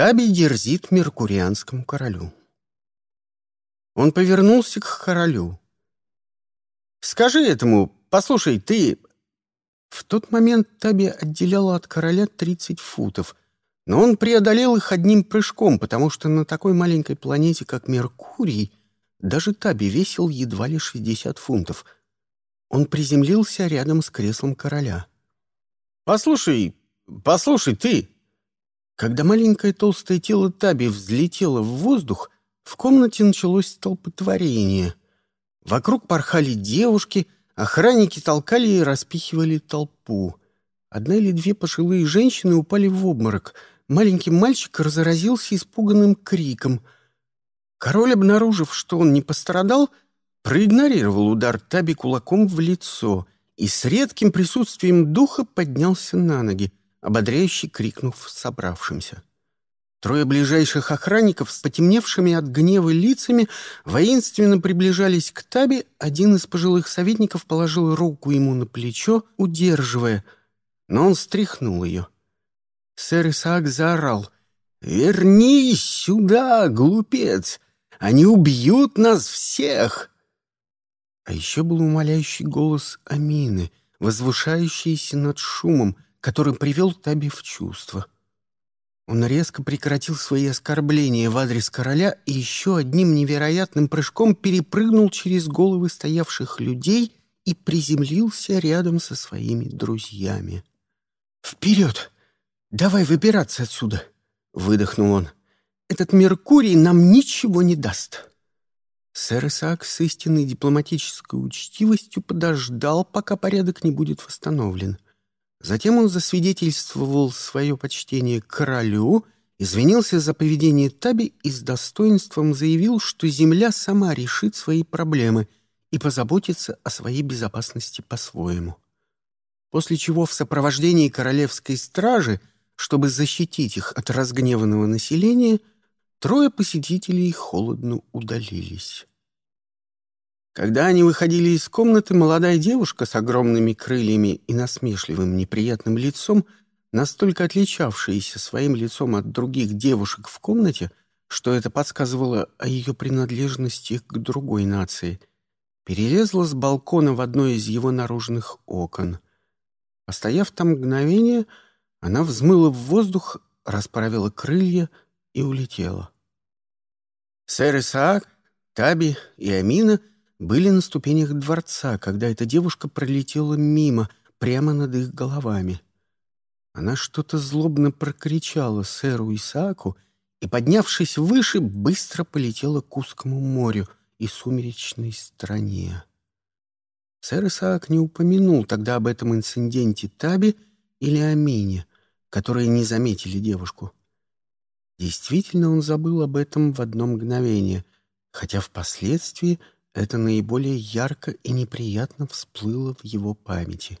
Таби дерзит меркурианскому королю. Он повернулся к королю. «Скажи этому, послушай, ты...» В тот момент Таби отделяла от короля тридцать футов, но он преодолел их одним прыжком, потому что на такой маленькой планете, как Меркурий, даже Таби весил едва ли шестьдесят фунтов. Он приземлился рядом с креслом короля. «Послушай, послушай, ты...» Когда маленькое толстое тело Таби взлетело в воздух, в комнате началось столпотворение. Вокруг порхали девушки, охранники толкали и распихивали толпу. Одна или две пожилые женщины упали в обморок. Маленький мальчик разразился испуганным криком. Король, обнаружив, что он не пострадал, проигнорировал удар Таби кулаком в лицо и с редким присутствием духа поднялся на ноги ободряюще крикнув собравшимся. Трое ближайших охранников с потемневшими от гнева лицами воинственно приближались к Таби, один из пожилых советников положил руку ему на плечо, удерживая, но он стряхнул ее. Сэр Исаак заорал «Вернись сюда, глупец! Они убьют нас всех!» А еще был умоляющий голос Амины, возвышающийся над шумом — который привел Таби в чувство. Он резко прекратил свои оскорбления в адрес короля и еще одним невероятным прыжком перепрыгнул через головы стоявших людей и приземлился рядом со своими друзьями. «Вперед! Давай выбираться отсюда!» — выдохнул он. «Этот Меркурий нам ничего не даст!» Сэр Исаак с истинной дипломатической учтивостью подождал, пока порядок не будет восстановлен — Затем он засвидетельствовал свое почтение королю, извинился за поведение Таби и с достоинством заявил, что земля сама решит свои проблемы и позаботится о своей безопасности по-своему. После чего в сопровождении королевской стражи, чтобы защитить их от разгневанного населения, трое посетителей холодно удалились. Когда они выходили из комнаты, молодая девушка с огромными крыльями и насмешливым неприятным лицом, настолько отличавшаяся своим лицом от других девушек в комнате, что это подсказывало о ее принадлежности к другой нации, перелезла с балкона в одно из его наружных окон. Постояв там мгновение, она взмыла в воздух, расправила крылья и улетела. Сэр Исаак, Таби и Амина — были на ступенях дворца, когда эта девушка пролетела мимо, прямо над их головами. Она что-то злобно прокричала сэру Исааку и, поднявшись выше, быстро полетела к узкому морю и сумеречной стране. Сэр Исаак не упомянул тогда об этом инциденте Таби или Амине, которые не заметили девушку. Действительно, он забыл об этом в одно мгновение, хотя впоследствии это наиболее ярко и неприятно всплыло в его памяти.